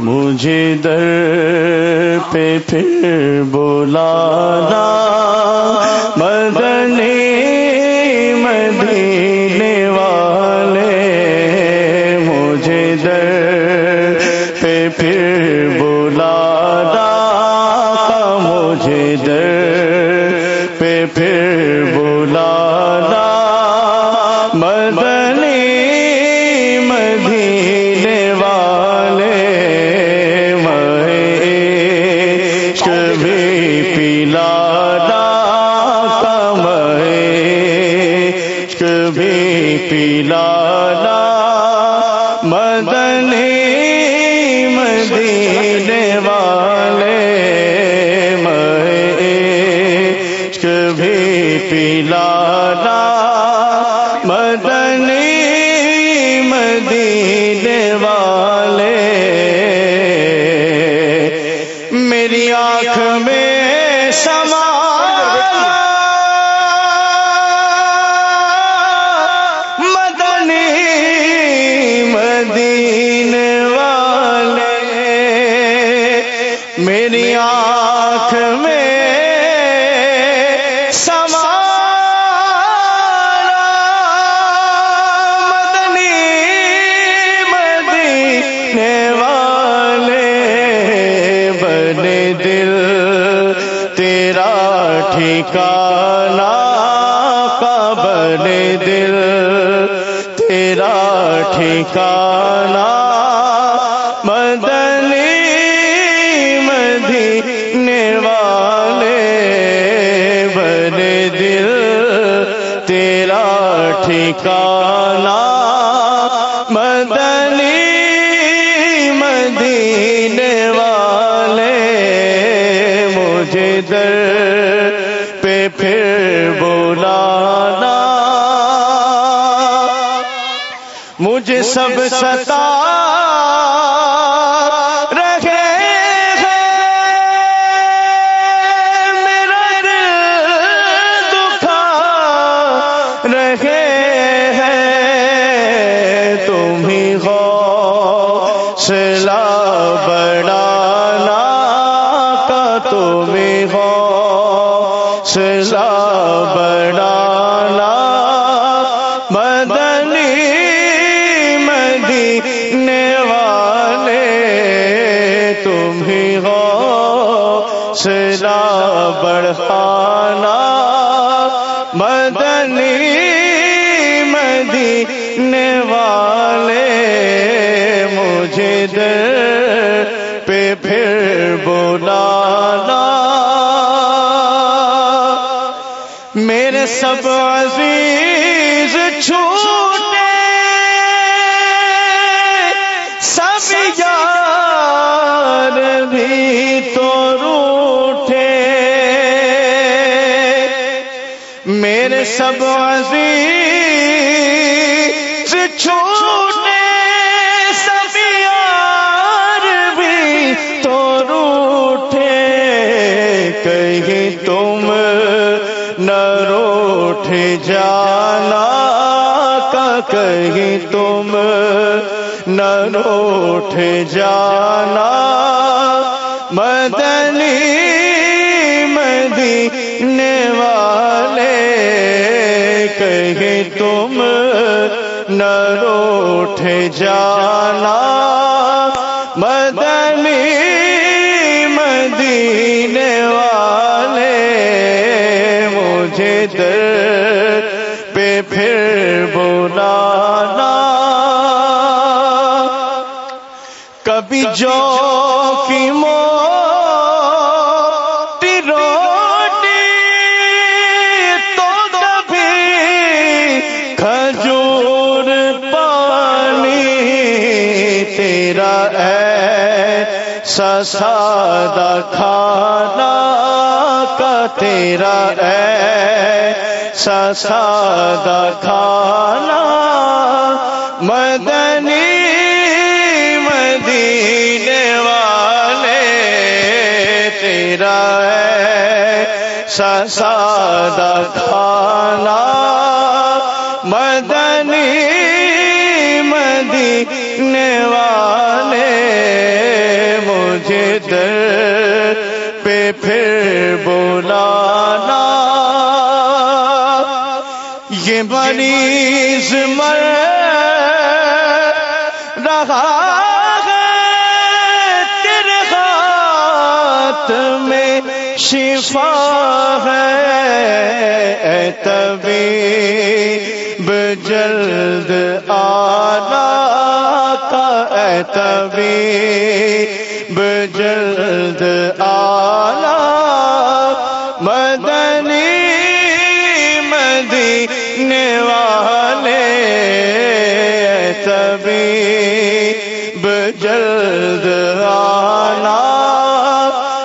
مجھے در پہ پھر بولانا پلانا کمے کبھی پلانا مدنی مدینے والے میں کبھی پلانا ٹھکانا کا دل تیرا ٹھکانا سب ستا رکھے میرا دل دکھا رکھے ہیں۔ تم حوصلہ بڑھانا کا تم حوصلہ بڑھانا بڑھانا مدنی مدینے والے مجھے در پہ پھر بولانا میرے سب عزیز چھوٹے سب یار بھی سب عزیز چھوٹے سب یار بھی تو روٹے کہیں تم نہ روٹ جانا، کا کہیں تم نہ روٹ جانا۔ مدنی مدینے والے کہیں تم نہ روٹ جانا۔ مدنی مدینے والے، مجھے در پہ پھر بولانا کبھی جو کی موٹی ایسا سادہ کھانا کا تیرا ایسا سادہ کھانا مدنی مدینے والے تیرا ایسا سادہ کھانا مریض مر رہا ہے تیرے ہاتھ میں شفا ہے تبھی جلد آنا کا تبھی جلد آنا مدینے والے تبھی جلد آنا۔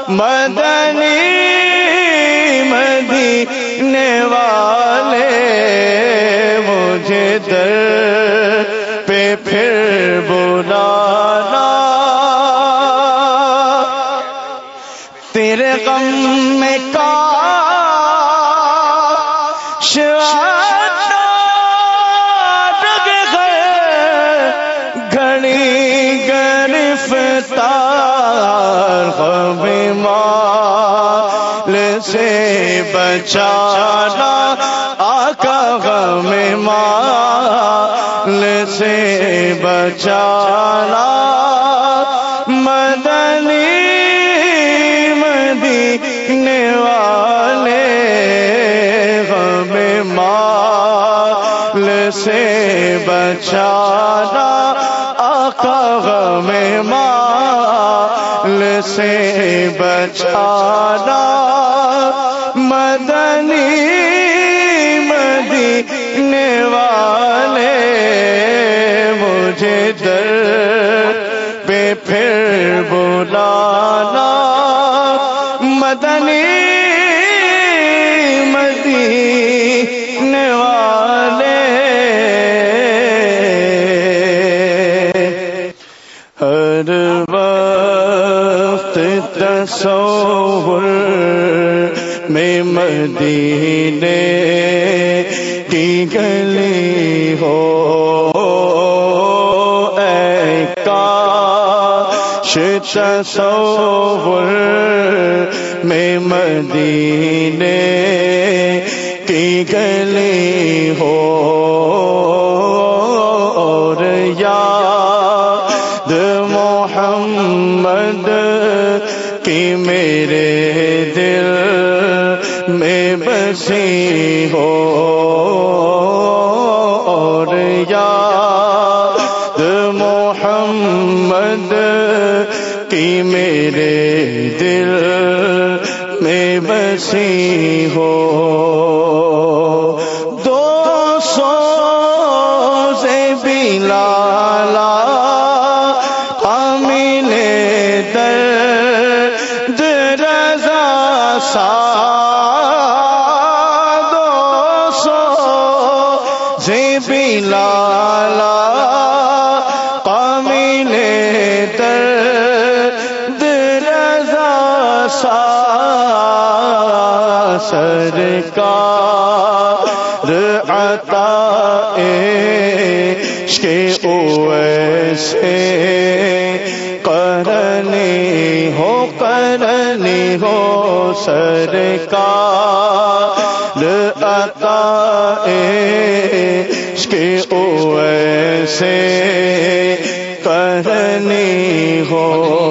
مدنی مدینے والے مجھے در پہ پھر بلانا۔ مال سے بچانا، آقا غم مال سے بچانا۔ مدنی مدینے والے غم مال سے بچانا۔ سے بچانا۔ مدنی مدینے والے مجھے در پہ پھر بلانا۔ مدنی مدینے میں مدینے کی گلی ہو۔ اے کاش تصور میں مدینے کی گلی ہو۔ بسی ہو۔ دو سو سے بلا سرکار عطا عشق اویسے کرنی ہو کرنی ہو سرکار عطا عشق اویسے کرنی ہو